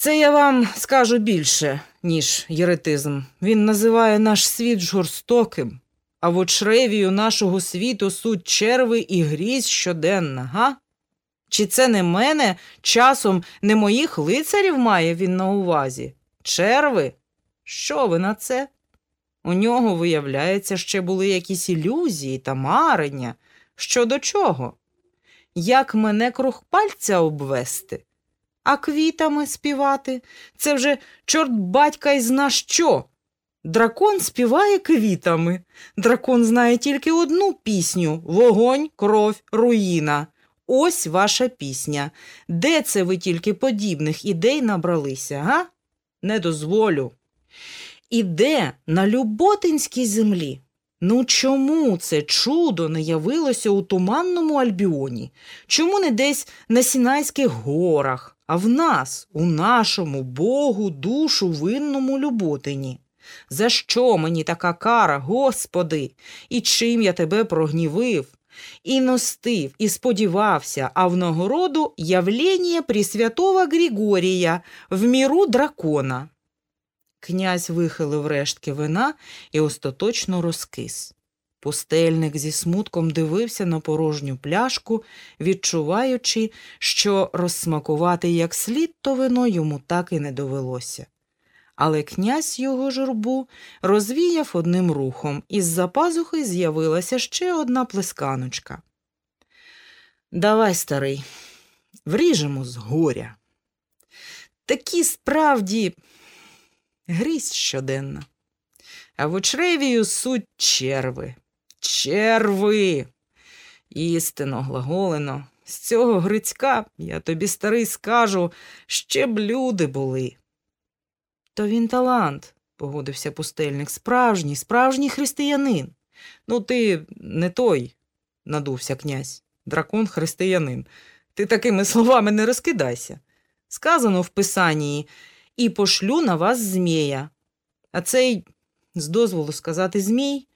Це я вам скажу більше, ніж єретизм. Він називає наш світ жорстоким, а в очревію нашого світу суть черви і грізь щоденна, га? Чи це не мене часом не моїх лицарів має він на увазі? Черви? Що ви на це? У нього, виявляється, ще були якісь ілюзії та марення. Щодо чого? Як мене круг пальця обвести? А квітами співати? Це вже чорт батька й зна що. Дракон співає квітами. Дракон знає тільки одну пісню вогонь, кров, руїна. Ось ваша пісня. Де це ви тільки подібних ідей набралися, га? Не дозволю. І де на Люботинській землі? Ну чому це чудо не явилося у туманному Альбіоні? Чому не десь на Сінайських горах, а в нас, у нашому Богу, душу винному Люботині? За що мені така кара, Господи, і чим я тебе прогнівив? І ностив, і сподівався, а в нагороду явлення Пресвятого Григорія в міру дракона. Князь вихилив рештки вина і остаточно розкис. Пустельник зі смутком дивився на порожню пляшку, відчуваючи, що розсмакувати як слід то вино йому так і не довелося. Але князь його журбу розвіяв одним рухом, і з-за пазухи з'явилася ще одна плесканочка. Давай, старий, вріжемо з горя. Такі справді грізь щоденна. А в очревію суть черви. Черви. Істинно глаголено. З цього Грицька, я тобі старий скажу, ще б люди були. То він талант, погодився пустельник, справжній, справжній християнин. Ну, ти не той, надувся князь. Дракон християнин. Ти такими словами не розкидайся. Сказано в писанні і пошлю на вас змія. А цей, з дозволу сказати, змій,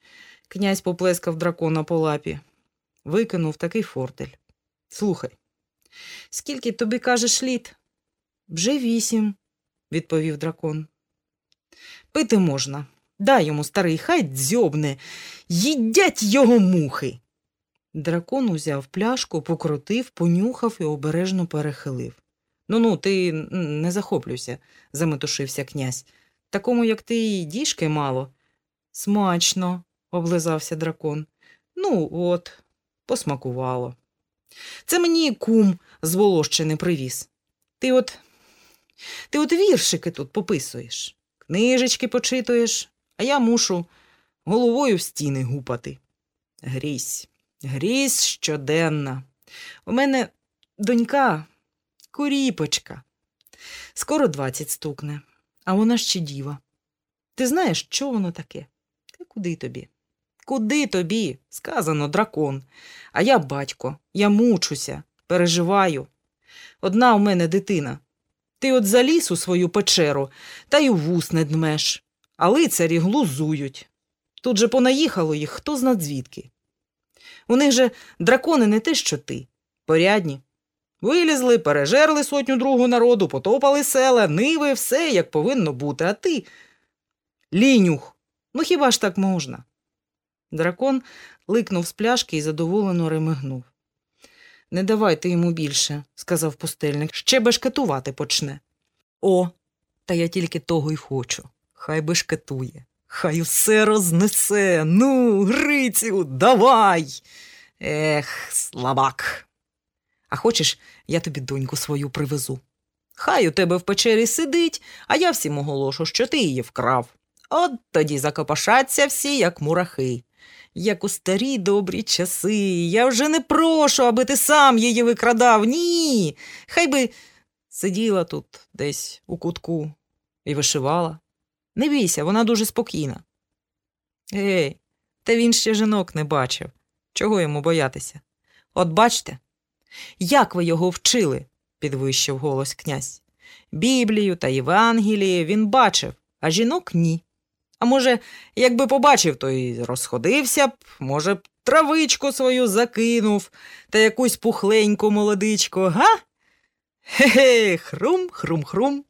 князь поплескав дракона по лапі, викинув такий фортель. Слухай, скільки тобі кажеш літ? Вже вісім, відповів дракон. Пити можна. Дай йому старий, хай дзьобне, їдять його мухи. Дракон узяв пляшку, покрутив, понюхав і обережно перехилив. Ну ну, ти не захоплюйся, заметушився князь. Такому, як ти, і діжки мало. Смачно, облизався дракон. Ну, от, посмакувало. Це мені кум з Волощини привіз. Ти от ти от віршики тут пописуєш, книжечки почитуєш, а я мушу головою в стіни гупати. Грізь, грізь щоденна. У мене донька куріпочка. Скоро двадцять стукне, а вона ще діва. Ти знаєш, що воно таке? Та куди тобі? Куди тобі? Сказано дракон. А я батько, я мучуся, переживаю. Одна у мене дитина. Ти от заліз у свою печеру та й у вус не дмеш, а лицарі глузують. Тут же понаїхало їх хто зна звідки. У них же дракони не те, що ти, порядні. Вилізли, пережерли сотню другу народу, потопали села, ниви, все як повинно бути, а ти. Лінюх, ну хіба ж так можна? Дракон ликнув з пляшки і задоволено ремигнув. Не давайте йому більше, сказав пустельник, ще бешкетувати почне. О, та я тільки того й хочу. Хай бешкетує, хай усе рознесе. Ну, Грицю, давай. Ех, слабак. А хочеш, я тобі доньку свою привезу. Хай у тебе в печері сидить, а я всім оголошу, що ти її вкрав. От тоді закопашаться всі, як мурахи. Як у старі добрі часи. Я вже не прошу, аби ти сам її викрадав. Ні. Хай би сиділа тут десь у кутку і вишивала. Не бійся, вона дуже спокійна. Гей, та він ще жінок не бачив. Чого йому боятися? От бачте, як ви його вчили? підвищив голос князь. Біблію та Євангеліє він бачив, а жінок ні. А може, якби побачив, то й розходився б, може б, травичку свою закинув та якусь пухленьку молодичку, га? Хе-хе, хрум, хрум-хрум.